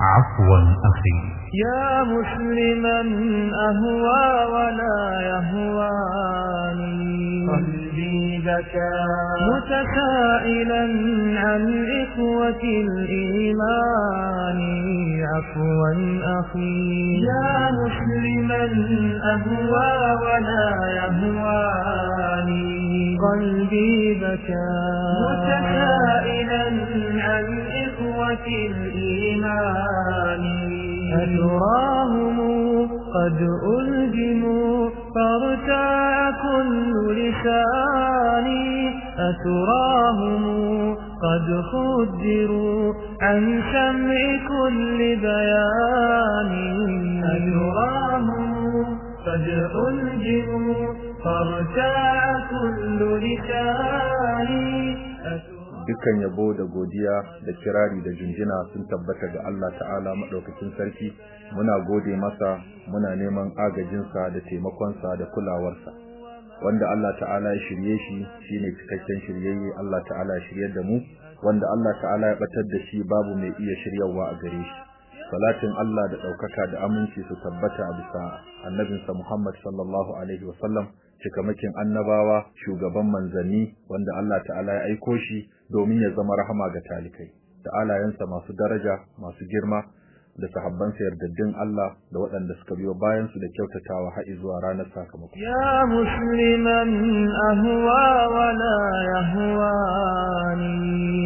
عفوا أخي. يا مسلما أهوى ولا يهواني. قلبي بكى متسائلا عن إخوة الإيمان. عفوا أخي. يا مسلما أهوى ولا يهواني قلبي بكى. متسائلا عن إخوة الإيمان. أتراهم قد ألجموا فارتاع كل لساني أتراهم قد خدروا عن سمع كل بيان أتراهم قد ألجموا فارتاع كل لساني dukkan yabo da godiya da kirari da jinjina sun tabbata ga Allah ta'ala madaukakin sarki. Muna gode masa muna neman agajinsa da taimakonsa da kulawarsa. Wanda Allah ta'ala ya shirye shi shine cikakken shiryayye. Allah ta'ala ya shiryar da mu. Wanda Allah ta'ala ya batar da shi babu mai iya shiryawa a gare shi. Salatin Allah da ɗaukaka da aminci su tabbata a bisa annabinsa Muhammad sallallahu alaihi wasallam cikamakin annabawa shugaban manzanni wanda Allah ta'ala ya aiko shi domin ya zama rahama ga talikai da alayensa masu daraja masu girma da sahabbansa yardaddin Allah da waɗanda suka biyo bayan su da kyautatawa har zuwa ranar sakamako يا مسلما أهوى ولا يهواني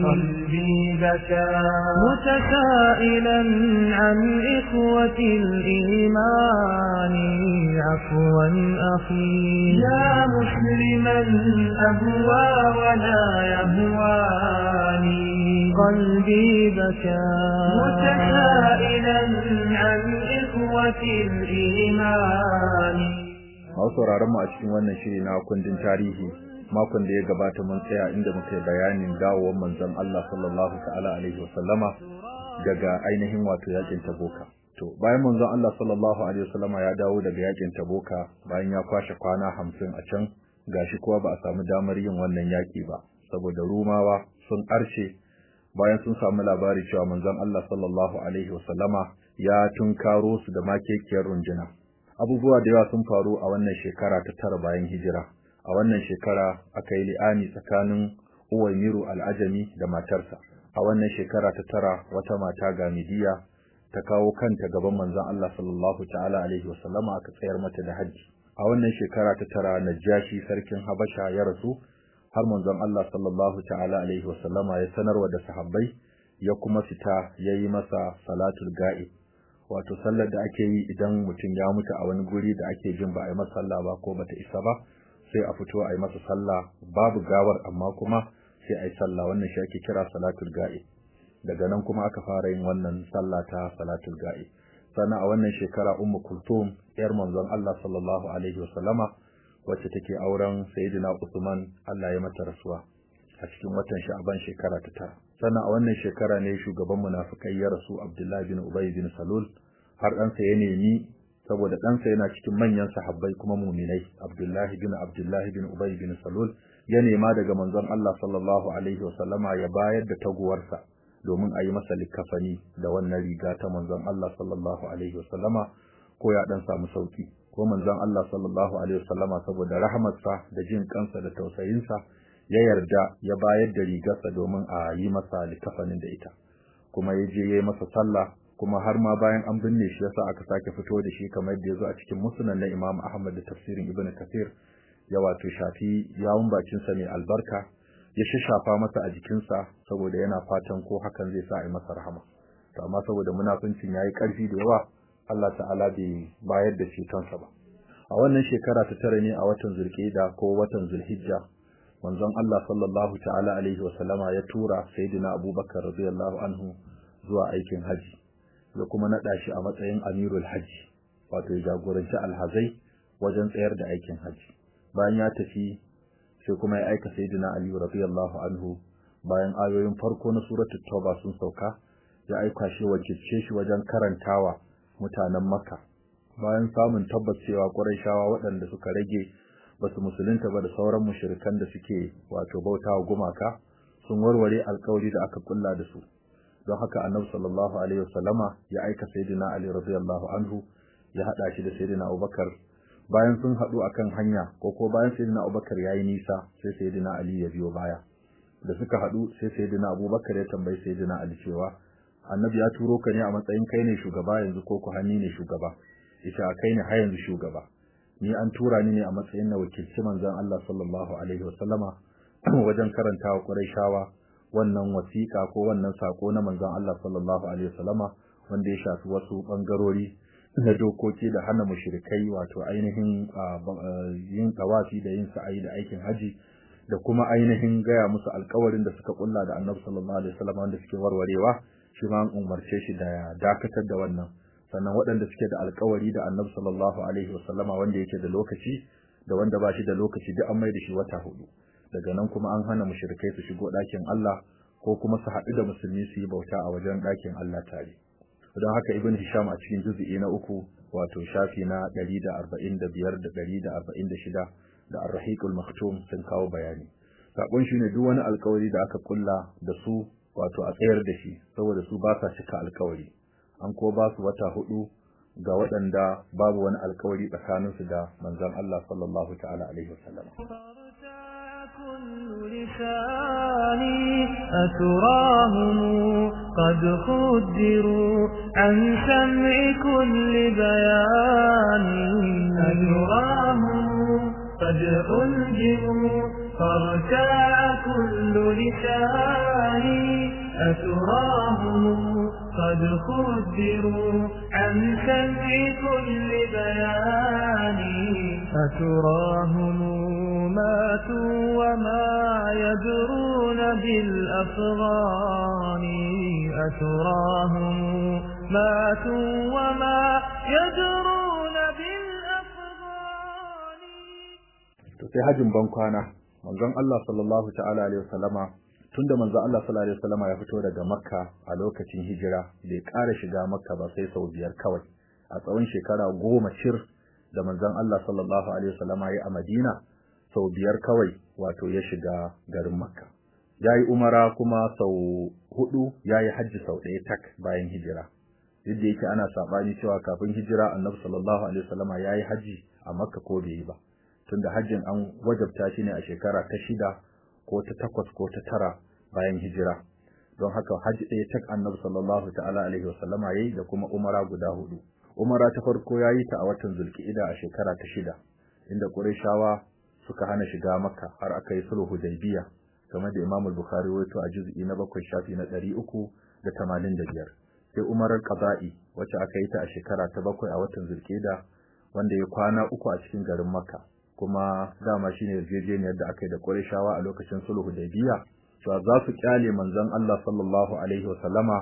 قلبي بكى متسائلا عن إخوة الإيمان عفوا أخي يا مسلما أهوى ولا يهواني قلبي بكى متسائلا عن إخوة الإيمان Masu sauraron mu a cikin wannan shiri na kundin tarihi makon da ya gabata mun tsaya inda muka yi bayanin dawowar manzon Allah sallallahu ta'ala alaihi wasallama daga ainihin wato yakin Taboka. To bayan manzon Allah sallallahu alaihi wasallama ya dawo daga yakin Taboka bayan ya kwashe kwana hamsin a can gashi kuwa ba a samu damar yin wannan yaki ba saboda Rumawa sun arshe bayan sun samu labari cewa manzon Allah sallallahu alaihi wasallama ya tunkaro su da makekiyar runjuna. abubuwa da yawa sun faru a wannan shekara ta tara bayan hijira. A wannan shekara aka yi li'ani tsakanin Uwaimiru al'ajami da matarsa. A wannan shekara ta tara wata mata gamidiya ta kawo kanta gaban manzon Allah sallallahu ta'ala alaihi wasallama aka tsayar mata da haji a wannan shekara ta tara Najashi sarkin Habasha ya rasu har manzon Allah sallallahu ta'ala alaihi wasallama ya sanarwa da sahabbai ya kuma fita yayi masa salatul ga'ib wato sallar da ake yi idan mutum ya mutu a wani guri da ake jin ba a yi masa sallah ba ko bata isa ba sai a fito a yi masa sallah. Babu gawar amma kuma sai a yi sallah. Wannan shi ake kira salatul ga'i. Daga nan kuma aka fara yin wannan sallah ta salatul ga'i. Sannan a wannan shekara ummu kulthum yar manzon Allah sallallahu alaihi wasallama wacce take auren sayyidina Usman Allah ya mata rasuwa a cikin watan Sha'ban shekara ta tara. Sannan a wannan shekara ne shugaban munafikai ya rasu Abdullahi bin Ubay bin Salul. Har ɗansa ya nemi saboda ɗansa yana cikin manyan sahabbai kuma muminai Abdullahi bin Abdullahi bin Ubay bin Salul ya nema daga manzon Allah sallallahu alaihi wasallama ya bayar da taguwarsa domin a yi masa likafani da wannan riga ta manzon Allah sallallahu alaihi wasallama ko ya dan samu sauƙi ko manzon Allah sallallahu alaihi wasallama saboda rahamarsa da jin kansa da tausayinsa ya yarda ya bayar da rigarsa domin a yi masa likafanin da ita. Kuma ya je ya yi masa sallah kuma har ma bayan an binne shi yasa aka sake fito da shi kamar yadda ya zo a cikin musnad na Imam Ahmad da tafsirin Ibn Kathir ya wato shafi yawun bakin sa mai albarka ya shafa masa a jikinsa saboda yana fatan ko hakan zai sa a yi masa rahama. To amma saboda munafincin yayi ƙarfi da yawa Allah ta'ala bai bayar da shi kansa ba. A wannan shekara ta tare ne a watan Zulqa'da ko watan Zulhijja manzon Allah sallallahu ta'ala alaihi wa sallama ya tura sayyidina Abubakar radiyallahu anhu zuwa aikin haji da kuma nada shi a matsayin Amirul Hajji wato ya jagoranci alhazai wajen tsayar da aikin haji. Bayan ya tafi sai kuma ya aika sayyidina Ali radiyallahu anhu bayan ayoyin farko na suratul Tauba sun sauka ya aika shi wajibce shi wajen karantawa mutanen Makka. Bayan samun tabbacewa Qurayshawa waɗanda suka rage ba su musulunta ba da sauran mushrikan da suke wato bautawa gumaka sun warware alƙawari da aka kulla da su. Don haka annabi sallallahu alaihi wasallama ya aika sayyidina ali radiyallahu anhu ya hada shi da sayyidina abubakar. Bayan sun hadu akan hanya ko ko bayan sayyidina abubakar yayi nisa sai sayyidina ali ya biyo baya. Da suka hadu sai sayyidina abubakar ya tambayi sayyidina ali cewa annabi ya turo ka ne a matsayin kai ne shugaba yanzu ko ku hanni ne shugaba? Ita kai ne har yanzu shugaba. Ni an tura ni ne a matsayin na wakilci manzon Allah sallallahu alaihi wasallama wajen karantawa Qurayshawa wannan wasiƙa ko wannan sako na manzon Allah sallallahu alaihi wasallama wanda ya shafi wasu bangarori na dokoki da hana mushrikai wato ainihin yin tawafi da yin sa'ayi da aikin haji da kuma ainihin gaya musu alƙawarin da suka kulla da Annabi sallallahu alaihi wasallam wanda suke warwarewa. Shi an umarce shi da ya dakatar da wannan. Sannan waɗanda suke da alƙawari da Annabi sallallahu alaihi wasallama wanda yake da lokaci da wanda ba shi da lokaci duk an mai da shi wata huɗu. Daga nan kuma an hana mushrikai su shigo ɗakin Allah ko kuma su haɗu da musulmi su yi bauta a wajen ɗakin Allah tare. Don haka ibn hisham a cikin juz'i na uku wato shafi na 145 da 146 da ar-rahiqul maktum sun kawo bayani. Sakon shine duk wani alkawari da aka kulla da su wato a tsayar da shi saboda su ba sa cika alkawari an ko ba su wata hudu ga waɗanda babu wani alkawari tsakaninsu da manzon Allah sallallahu ta'ala alaihi wasallam لساني أتراهم قد خدروا عن سمع كل بيان أتراهم قد ألجموا فارتاع كل لساني أتراهم قد خدروا عن سمع كل بيان. أتراهم ماتوا وما يدرون بالأفغان. أتراهم ماتوا وما يدرون بالأفغان. Sai hajin ban kwana. Manzon Allah sallallahu ta'ala alaihi wasallama tunda manzon Allah sallallahu alaihi wasallama ya fito daga Makka a lokacin hijira bai ƙara shiga Makka ba sai sau biyar kawai a tsawon shekara goma cir da manzon Allah sallallahu alaihi wasallama ya a Madina sau biyar kawai wato ya shiga garin Makka. Ya yi umara kuma sau huɗu ya yi hajji sau ɗaya tak bayan hijira. Yadda yake ana saɓani cewa kafin hijira annabi sallallahu alaihi wasallama ya yi hajji a Makka ko bai yi ba. Tunda hajjin an wajabta shi ne a shekara ta shida ko ta takwas ko ta tara bayan hijira. Don haka hajji ɗaya tak annabi sallallahu ta'ala alaihi wasallama ya yi da kuma umara guda huɗu. Umara ta farko ya yi ta a watan Zulki'ida a shekara ta shida, inda Qurayshawa suka hana shiga Makka har aka yi sulhu Hudaybiya kamar da Imam Bukhari wato a juz'i na bakwai shafi na ɗari uku da tamanin da biyar. Sai Umarar Qada'i wacce aka yi ta a shekara ta bakwai a watan Zulqa'da wanda ya kwana uku a cikin garin Makka kuma dama shine yarjejeniyar da aka yi da Qurayshawa a lokacin sulhu Hudaybiya cewa za su ƙyale manzon Allah sallallahu alaihi wa sallama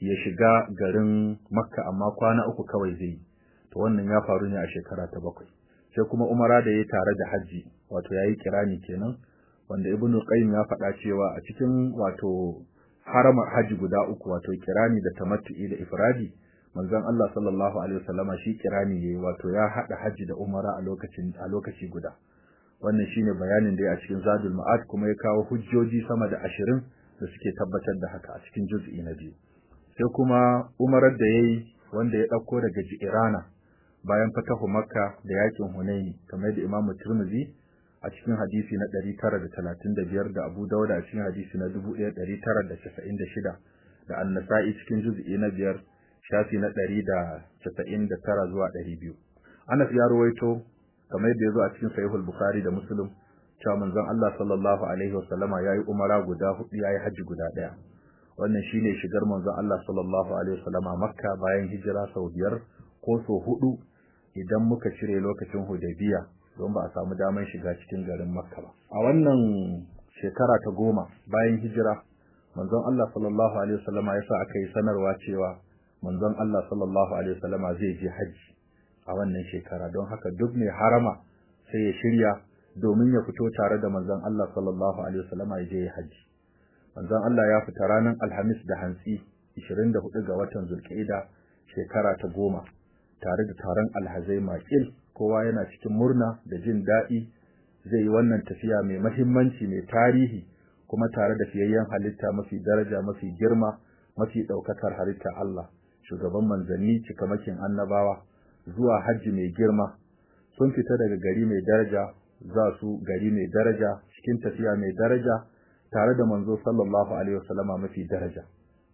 ya shiga garin Makka amma kwana uku kawai zai to wannan ya faru ne a shekara ta bakwai. Sai kuma umara da yayi tare da haji wato yayi kirani kenan wanda ibnu qayyim ya faɗa cewa a cikin wato haramar haji guda uku wato kirani da tamattu'i da ifradi manzon Allah sallallahu alaihi wasallama shi kirani yayi wato ya hada haji da umara a lokacin a lokaci guda. Wannan shine bayanin da ya cikin zadul ma'ad kuma ya kawo hujjoji sama da ashirin da suke tabbatar da haka a cikin juz'i na biyu. Sai kuma umarar da yayi wanda ya ɗauko daga Jirana bayan fatahu makka da yaƙin hunaini kamar da imamu tirmidhi a cikin hadisi na 935 da abu dauda a cikin hadisi na 1996 da an-nasa'i cikin juz'i na biyar shafi na 199 zuwa 200 Anas ya ruwaito kamar da ya zo a cikin sahihul bukhari da muslim cewa manzon Allah sallallahu alaihi wasallama yayi umara guda huɗu yayi haji guda ɗaya wannan shine shigar manzon Allah sallallahu alaihi wasallama makka bayan hijira sau biyar ko sau huɗu idan muka cire lokacin Hudaybiya don ba a samu damar shiga cikin garin Makka ba. A wannan shekara ta goma bayan hijira manzon Allah sallallahu alaihi wasallama yasa aka yi sanarwa cewa manzon Allah sallallahu alaihi wasallama zai je haji a wannan shekara. Don haka duk mai harama sai ya shirya domin ya fito tare da manzon Allah sallallahu alaihi wasallama ya je haji. Manzon Allah ya fita ranar Alhamis da hantsi 24 ga watan Zulqa'ida shekara ta goma tare da taron alhazai makil kowa yana cikin murna da jin daɗi zai yi wannan tafiya mai mahimmanci mai tarihi kuma tare da fiyayyen halitta mafi daraja mafi girma mafi daukakar halitta Allah. Shugaban manzanni cikamakin annabawa zuwa hajji mai girma. Sun fita daga gari mai daraja za su gari mai daraja cikin tafiya mai daraja tare da manzo sallallahu alaihi wasallama mafi daraja.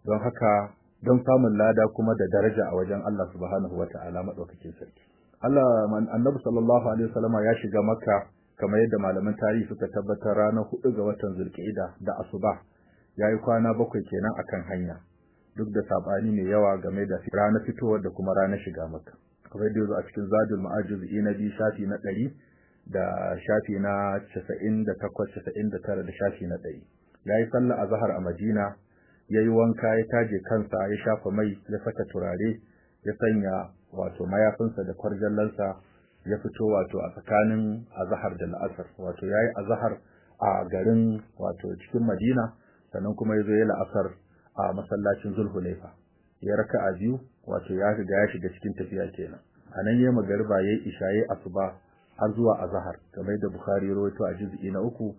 Don haka don samun lada kuma da daraja a wajen Allah subhanahu wata'ala madaukakin sarki. Allah annabi sallallahu alaihi wasallama ya shiga makka kamar yadda malaman tarihi suka tabbatar ranar huɗu ga watan zulqa'ida da asuba. Yayi kwana bakwai kenan akan hanya. Duk da saɓani mai yawa game da ranar fitowar da kuma ranar shiga makka. Kamar yadda a cikin zadul ma'ajiz na biyu shafi na ɗari da shafi na casa'in da takwas casa'in da da shafi na ɗari. Ya yi sallah a a madina ya yi wanka ya taje kansa ya shafa mai ya saka turare ya sanya wato mayafinsa da kwarjallansa ya fito wato a tsakanin azahar da la'asar. Wato ya yi azahar a garin wato cikin madina sannan kuma ya zo ya la'asar a masallacin zulhulaifa. Ya raka a biyu wato ya riga ya shiga cikin tafiya kenan. A nan ya magariba ya yi isha ya asuba har zuwa azahar kamar da bukhari rawaito a juz'i na uku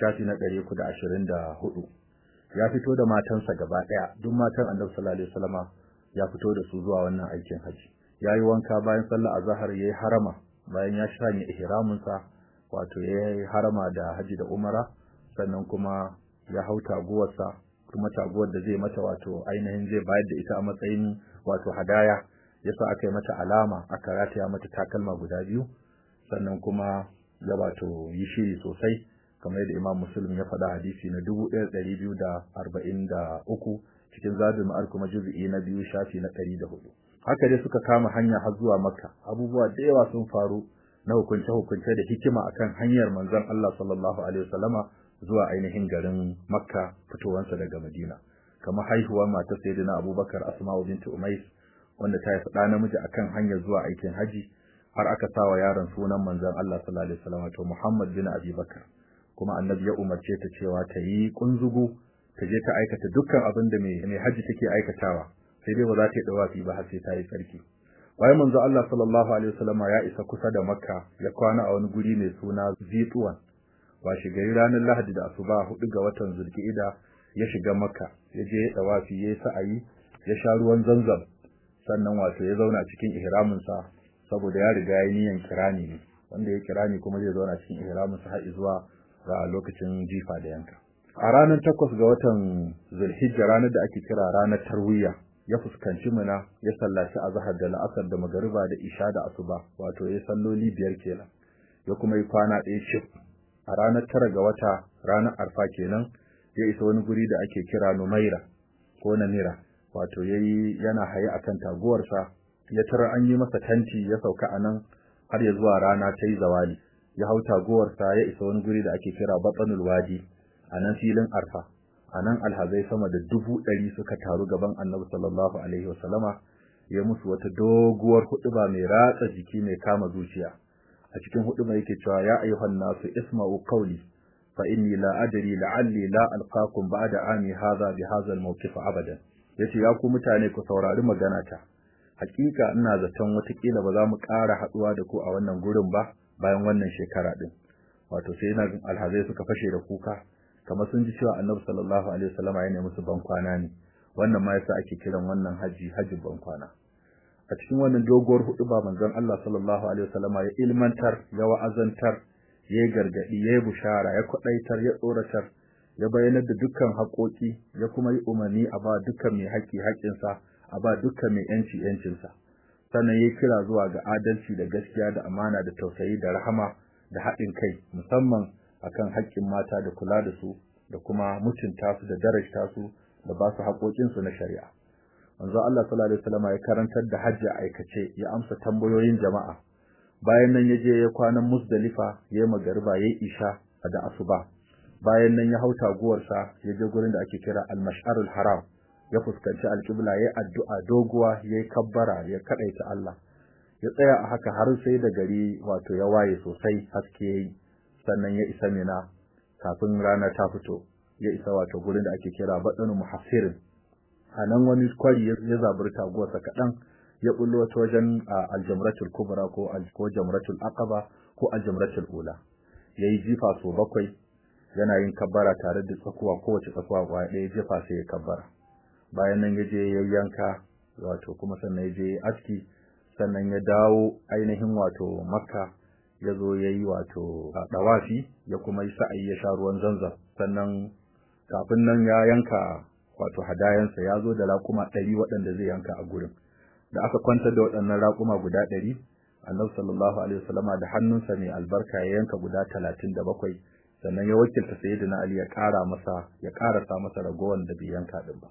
shafi na ɗari uku da ashirin da huɗu. Ya fito da matansa gaba ɗaya. Duk matan annabi sallallahu alaihi wasallama ya fito da su zuwa wannan aikin haji ya yi wanka bayan sallar azahar ya yi harama. Bayan ya shanye ihraminsa wato ya yi harama da haji da umara sannan kuma ya hau taguwarsa kuma taguwar da zai mata wato ainihin zai bayar da ita a matsayin wato hadaya yasa aka yi mata alama aka rataya mata takalma guda biyu sannan kuma ya wato yi shiri sosai kamar yadda Imam Muslim ya faɗa hadisi na 1243 cikin Zadul Ma'ad kuma juz'i na biyu shafi na 104 haka dai suka kama hanya har zuwa Makka. Abubuwa da yawa sun faru na hukunce hukunce da hikima akan hanyar manzon Allah sallallahu alaihi wasallama zuwa ainihin garin Makka fitowansa daga Madina. Kamar haihuwar matar Sayyidina Abubakar Asma'u binti Umays wanda ta haifi ɗa namiji akan hanyar zuwa aikin haji har aka sawa yaron sunan manzon Allah sallallahu alaihi wasallam to Muhammad bin Abi Bakar. Kuma annabi ya umarce ta cewa ta yi kunzugu ta je ta aikata dukkan abin da mai haji take aikatawa. Sai dai ba za ta yi dawafi ba har sai ta yi sarki bayan manzo Allah sallallahu alaihi wasallam ya isa kusa da Makka ya kwana a wani guri mai suna Zituwan. Washi gari ranar Lahadi da asuba huɗu ga watan Zulqa'ida ya shiga Makka ya je ya dawafi ya sa'ayi ya sha ruwan Zamzam sannan wato ya zauna cikin ihramin sa saboda ya riga ya niyan kirani ne. Wanda ya kirani kuma zai zauna cikin ihramin sa har zuwa ga lokacin jifa da yanka. A ranar takwas ga watan Zulhijja ranar da ake kira ranar tarwiya ya fuskanci muna ya sallaci azhar da la'asar da magariba da isha da asuba wato ya salloli biyar kenan ya kuma yi kwana ɗaya cif. A ranar tara ga wata ranar arfa kenan ya isa wani guri da ake kira numaira ko namira. Wato yayi yana haye akan taguwarsa ya tara an yi masa tanti ya sauka a nan har ya zuwa rana ta yi zawali. Ya hau taguwarsa ya isa wani guri da ake kira batsanul wadi a nan filin arfa. A nan alhazai sama da dubu ɗari suka taru gaban annabi sallallahu alaihi wasallama ya musu wata doguwar huɗuba mai ratsa jiki mai kama zuciya. A cikin huɗuba yake cewa ya ayyuhan nasu isma'u qawli fa inni la adri la'alli la alqakum ba'da ami hadha bi hadha al-mawqif abadan. Yace ya ku mutane ku saurari magana ta hakika ina zaton wataƙila ba za mu ƙara haɗuwa da ku a wannan gurin ba bayan wannan shekara din wato sai na alhazai suka fashe da kuka kamar sun ji cewa annabi sallallahu alaihi wasallama ya nemi su ban kwana ne. Wannan ma yasa ake kiran wannan haji hajjin ban kwana. A cikin wannan doguwar huɗu ba manzon Allah sallallahu alaihi wasallama ya ilmantar ya wa'azantar ya gargaɗi ya bushara ya kwadaitar ya tsoratar ya bayyanar da dukkan haƙoƙi ya kuma yi umarni a ba dukkan mai haƙƙi haƙƙinsa a ba dukkan mai yanci yancinsa. Sannan ya kira zuwa ga adalci da gaskiya da amana da tausayi da rahama da haɗin kai musamman akan haƙƙin mata da kula da su da kuma mutunta su da darajta su da ba su haƙoƙinsu na shari'a. Manzo Allah sallallahu alaihi wasallam ya karantar da hajji aikace ya amsa tambayoyin jama'a. Bayan nan ya je ya kwana Musdalifa ya magariba ya isha da asuba. Bayan nan ya hau taguwarsa ya je gurin da ake kira al-mash'arul haram. Ya fuskanci alƙibla ya addu'a doguwa ya kabbara ya kadaita Allah. Ya tsaya a haka har sai da gari wato ya waye sosai haske yayi sannan ya isa mina kafin rana ta fito. Ya isa wato gurin da ake kira badanu muhassirin. A nan wani kwari ya zaburi taguwarsa kaɗan ya bullo ta wajen aljamratul kubra ko ko jamratul aqaba ko aljamratul ula. Yayi jifa so bakwai yana yin kabbara tare da tsakuwa kowace tsakuwa ƙwaya ɗaya jefa sai ya kabbara. Bayan nan ya je ya yanka wato kuma sannan ya je aski sannan ya dawo ainihin wato makka ya zo ya yi wato dawafi ya kuma yi sa'ayi ya sha ruwan zanzan. Sannan kafin nan ya yanka wato hadayansa ya zo da raƙuma ɗari waɗanda zai yanka a gurin. Da aka kwantar da waɗannan raƙuma guda ɗari annabi sallallahu alaihi wasallama da hannunsa mai albarka ya yanka guda talatin da bakwai sannan ya wakilta sayyidina ali ya ƙara masa ya ƙarasa masa ragowar da bai yanka din ba.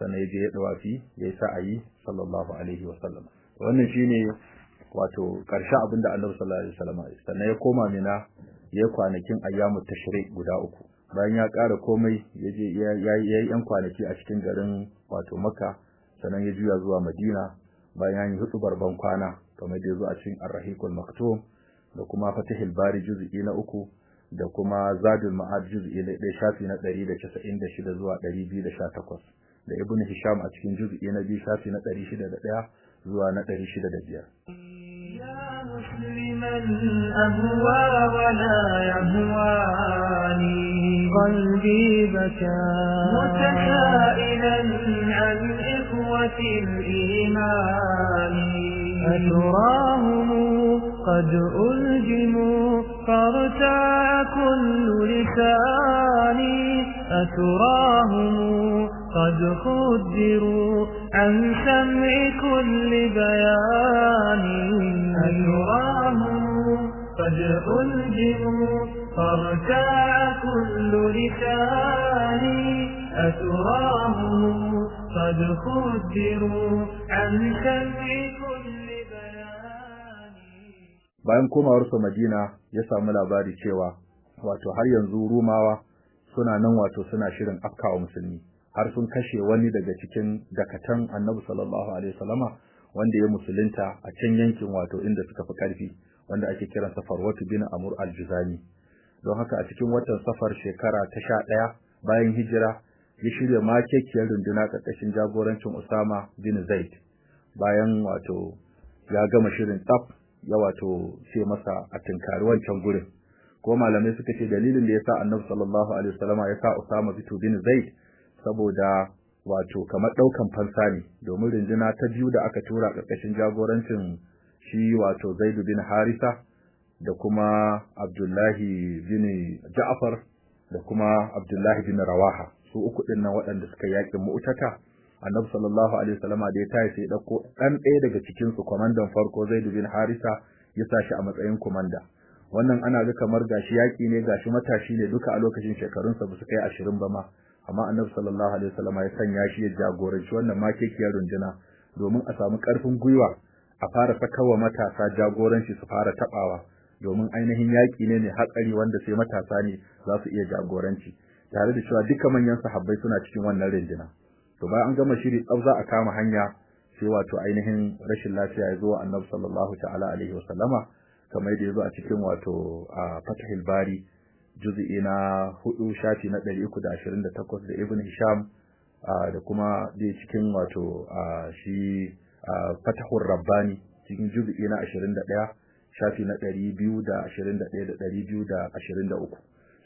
Sannan ya je ya dawafi ya yi sa'ayi sallallahu alaihi wasallam wannan shine wato ƙarshen abin da annabi sallallahu alaihi wasallama sannan ya koma mina ya kwanakin ayyamu tashrik guda uku. Bayan ya ƙara komai ya je ya yi yan kwanaki a cikin garin wato makka sannan ya juya zuwa madina. Bayan ya yi hutubar ban kwana kamar da ya zo a cikin arrahiqul maktum da kuma fatihul bari juz'i na uku da kuma zadul ma'ad juz'i na ɗaya shafi na ɗari da casa'in da shida zuwa ɗari biyu da ibn hisham a cikin juz'i na biyu shafi na ɗari shida da ɗaya zuwa na ɗari shida da biyar. أهوى ولا يهواني. قلبي بكى. متسائلا عن إخوة الإيمان. أتراهم قد ألجموا فارتاع كل لساني. أتراهم قد خدروا عن سمع كل بيان أتراهم قد ألجموا فارتاع كل لساني أتراهم قد خدروا عن سمع كل بيان bayan komawarsa Madina ya samu labari cewa wato har yanzu Rumawa suna nan wato suna shirin afkawa musulmi har sun kashe wani daga cikin dakatan Annabi sallallahu alaihi wasallama wanda ya musulunta a can yankin wato inda suka fi karfi wanda ake kiransa Farwatu bin Amr al-Juzani. Don haka a cikin watan safar shekara ta sha ɗaya bayan hijira ya shirya makekiyar runduna ƙarƙashin jagorancin Usama bin Zaid. Bayan wato ya gama shirin tsaf ya wato ce masa a tinkari wancan gurin. Ko malamai suka ce dalilin da ya sa Annabi sallallahu alaihi wasallama ya sa Usama bin Zaid saboda wato kamar ɗaukan fansa ne domin runduna ta biyu da aka tura ƙarƙashin jagorancin shi wato Zaid bin Harisa da kuma Abdullahi bin Ja'far da kuma Abdullahi bin Rawaha. Su uku ɗin nan waɗanda suka yaƙin Mu'tata Annabi sallallahu alaihi wasallama da ya tayi sai ɗauko dan ɗaya daga cikin su komandan farko Zaid bin Harisa ya sa shi a matsayin komanda wannan ana ga kamar gashi yaƙi ne gashi matashi ne duka a lokacin shekarunsa ba su kai ashirin ba ma. Amma Annabi sallallahu alaihi wasallama ya sanya shi ya jagoranci wannan makekiyar runduna domin a samu ƙarfin gwiwa a fara sakawa matasa jagoranci su fara tabawa domin ainihin yaƙi ne mai hatsari wanda sai matasa ne za su iya jagoranci. Tare da cewa duka manyan sahabbai suna cikin wannan rindina. To bayan an gama shiri tsaf za a kama hanya sai wato ainihin rashin lafiya ya zo wa annabi sallallahu ta'ala alaihi wasallama kamar yadda ya zo a cikin wato a fatahil bari juz'i na huɗu shafi na ɗari uku da ashirin da takwas da ibn hisham da kuma dai cikin wato shi fatahur rabbani cikin juz'i na ashirin da ɗaya shafi na ɗari biyu da ashirin da ɗaya da ɗari biyu da ashirin da uku.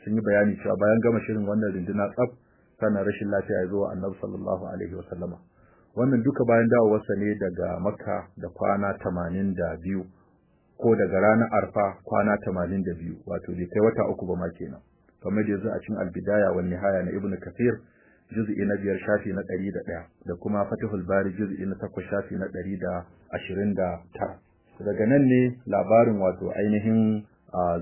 Sun yi bayani cewa bayan gama shirin wannan runduna tsaf sannan rashin lafiya ya zo annabi sallallahu alaihi wa sallama. Wannan duka bayan dawowarsa ne daga makka da kwana tamanin da biyu ko daga ranar arfa kwana tamanin da biyu wato bai kai wata uku ba ma kenan. Kamar da yanzu a cikin albidaya wa nihaya na ibnu kathir juz'i na biyar shafi na ɗari da ɗaya da kuma fatihul bari juz'i na takwas shafi na ɗari da ashirin da tara. Daga nan ne labarin wato ainihin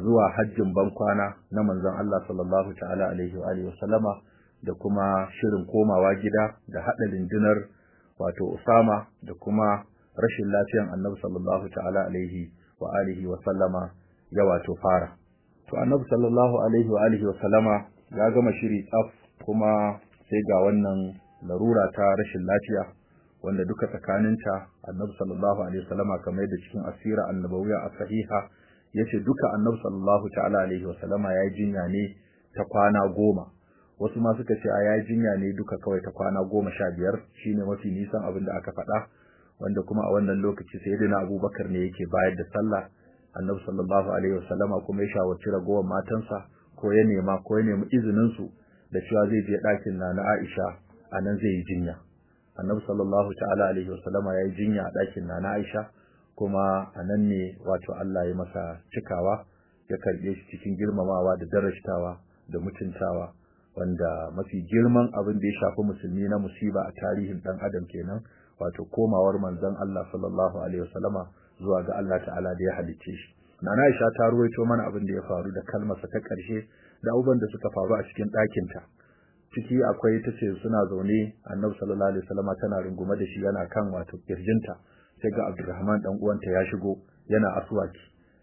zuwa hajjin bankwana na manzon Allah sallallahu ta'ala alaihi wa alihi wasallama da kuma shirin komawa gida da haɗa lindinar wato Usama da kuma rashin lafiyan Annabi sallallahu ta'ala alaihi wa alihi wa ya wato fara. To Annabi sallallahu alaihi wa alihi wa ya gama shiri tsaf kuma sai ga wannan larura ta rashin lafiya wanda duka tsakaninta annabi sallallahu alaihi wasallama kamar yadda cikin asira annabawiya a sahiha ya ce duka annabi sallallahu ta'ala alaihi wasallama yayi jinya ne ta kwana goma. Wasu ma suka ce a yayi jinya ne duka kawai ta kwana goma sha biyar shine mafi nisan abin da aka faɗa. Wanda kuma a wannan lokaci sayyidina abubakar ne yake bayar da sallah. Annabi sallallahu alaihi wasallama kuma ya shawarci ragowar matansa ko ya nema ko ya nemi izinin su da cewa zai je ɗakin na na Aisha a nan zai yi jinya. Annabi sallallahu ta'ala alaihi wasallama yayi jinya a ɗakin nana Aisha kuma a nan ne wato Allah ya masa cikawa ya karɓe shi cikin girmamawa da darajtawa da mutuntawa wanda mafi girman abin da ya shafi musulmi na musiba a tarihin dan adam kenan wato komawar manzon Allah sallallahu alaihi wasallama zuwa ga Allah ta'ala da ya halicce shi. Nana Aisha ta ruwaito mana abin da ya faru da kalmarsa ta ƙarshe da abubuwan da suka faru a cikin ɗakinta. Ciki akwai ta ce suna zaune Annabi sallallahu alaihi wasallama tana rungume da shi yana kan wato kirjinta sai ga Abdurrahman dan uwanta ya shigo yana aswaki.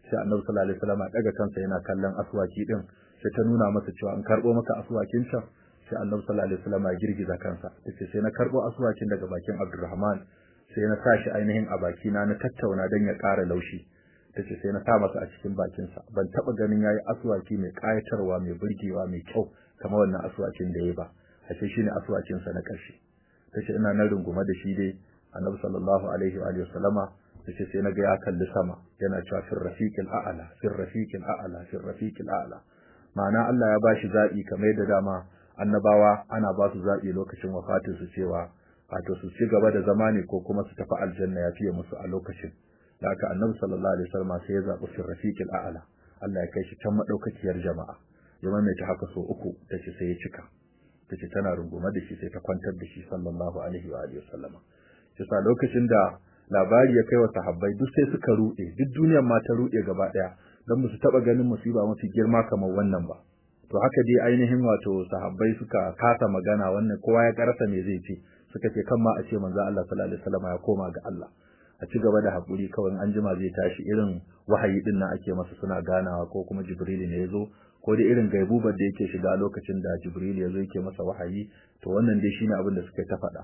Sai Annabi sallallahu alaihi wasallama daga kansa yana kallon aswaki din sai ta nuna masa cewa an karbo maka aswakin can sai Annabi sallallahu alaihi wasallama ya girgiza kansa tace sai na karbo aswakin daga bakin Abdurrahman sai na sa shi ainihin a bakina na tattauna dan ya ƙara laushi. Tace sai na sa masa a cikin bakin sa ban taba ganin yayi aswaki mai kayatarwa mai burgewa mai kyau kamar wannan aswakin da yayi ba. Ashe shine aswakin sa na ƙarshe tace ina nan rungume da shi dai Annabi sallallahu alaihi wa alihi wasallama tace sai na ga ya kalli sama yana cewa fir rafiqil a'la fir rafiqil a'la fir rafiqil a'la. Ma'ana Allah ya bashi zabi kamar yadda dama annabawa ana ba su zabi lokacin wafatin su cewa wato su ci gaba da zama ne ko kuma su tafi aljanna ya fiye musu a lokacin. Da aka annabi sallallahu alaihi wasallam sai ya zabi fi rafiqil a'la. Allah ya kai shi can madaukakiyar jama'a. Ya mai ta haka so uku tace sai ya cika. Tace tana rungume da shi sai ta kwantar da shi sallallahu alaihi wa alihi wasallama. Sa lokacin da labari ya kai wa sahabbai duk sai suka rude duk duniyar ma ta rude gaba ɗaya dan musu taba ganin musiba mafi girma kamar wannan ba. To haka dai ainihin wato sahabbai suka kasa magana wannan kowa ya karasa me zai ce. Suka ce kan ma a ce manzo Allah sallallahu alaihi wasallam ya koma ga Allah. A ci gaba da haƙuri kawai an jima zai tashi irin wahayi ɗin nan ake masa suna ganawa ko kuma Jibril ne ya zo ko da irin gaibubar da yake shiga lokacin da Jibril ya zo yake masa wahayi to wannan dai shine abin da suka ta faɗa.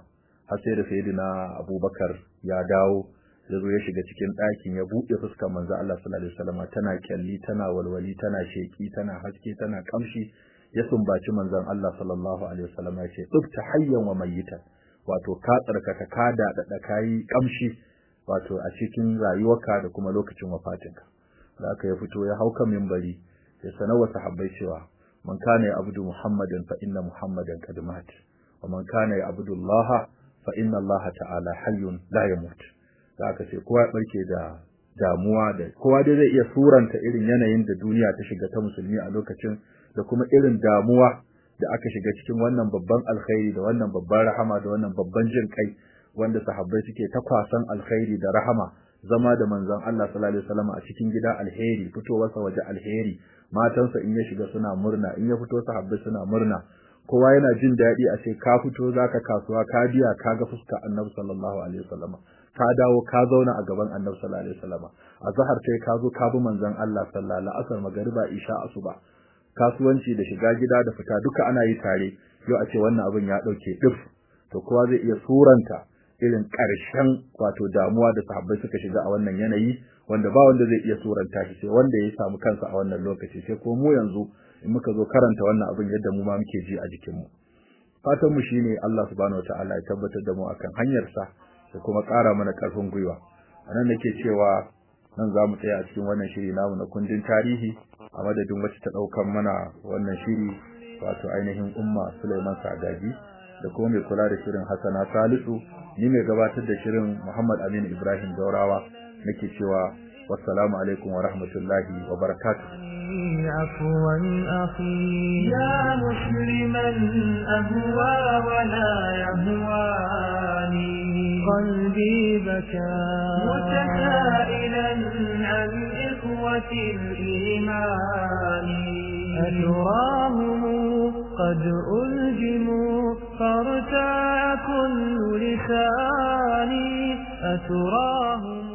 Har sai da sayyidina Abubakar ya dawo ya zo ya shiga cikin ɗakin ya buɗe fuskar manzo Allah sallallahu alaihi wasallam tana kyalli tana walwali tana sheki tana haske tana kamshi ya sumbaci manzon Allah sallallahu alaihi wasallam ya ce tsubta hayyan wa mayyitan. Wato ka tsarkaka ka daɗaɗa kayi kamshi wato a cikin rayuwarka da kuma lokacin wafatinka. Da aka ya fito ya hauka minbari ya sanarwa sahabbai cewa man kana ya abudu muhammadan fa inna muhammadan qad mat. Wa man kana ya abudu allaha fa inna allaha ta'ala hayyun la yamut. Da aka ce kowa ya barke da damuwa da kowa dai zai iya suranta irin yanayin da duniya ta shiga ta musulmi a lokacin da kuma irin damuwa da aka shiga cikin wannan babban alkhairi da wannan babban rahama da wannan babban jin kai wanda sahabbai suke ta kwasan alkhairi da rahama zama da manzon Allah sallallahu alaihi wasallam a cikin gida alheri fitowarsa waje alheri matansa in ya shiga suna murna in ya fito sahabbai suna murna. Kowa yana jin daɗi a ce ka fito zaka kasuwa ka biya ka ga fuska annabi sallallahu alaihi wasallam. Ka dawo ka zauna a gaban annabi sallallahu alaihi wasallam. A zahar sai ka zo ka bi manzon Allah sallallahu alaihi wasallam magariba isha asuba. Kasuwanci da shiga gida da fita duka ana yi tare. Yau a ce wannan abin ya ɗauke dif to kowa zai iya suranta irin ƙarshen wato damuwa da sahabbai suka shiga a wannan yanayi wanda ba wanda zai iya suranta shi sai wanda ya samu kansa a wannan lokaci. Sai ko mu yanzu in muka zo karanta wannan abin yadda mu ma muke ji a jikin mu fatan mu shine Allah subhanahu wataala ya tabbatar da mu akan hanyar sa da kuma ƙara mana ƙarfin gwiwa. Anan nake cewa nan za mu tsaya a cikin wannan shiri namu na kundin tarihi a madadin wacce ta ɗaukar mana wannan shiri wato ainihin umma Sulaiman Sagagi da kuma mai kula da shirin Hassana Salisu ni mai gabatar da shirin Muhammad Aminu Ibrahim Daurawa nake cewa wassalamu alaikum wa rahmatullahi wa barakatuh عفوا أخي يا مسلما أهوى ولا يهواني قلبي بكى متسائلا عن إخوة الإيمان أتراهم قد ألجموا فارتاع كل لساني أتراهم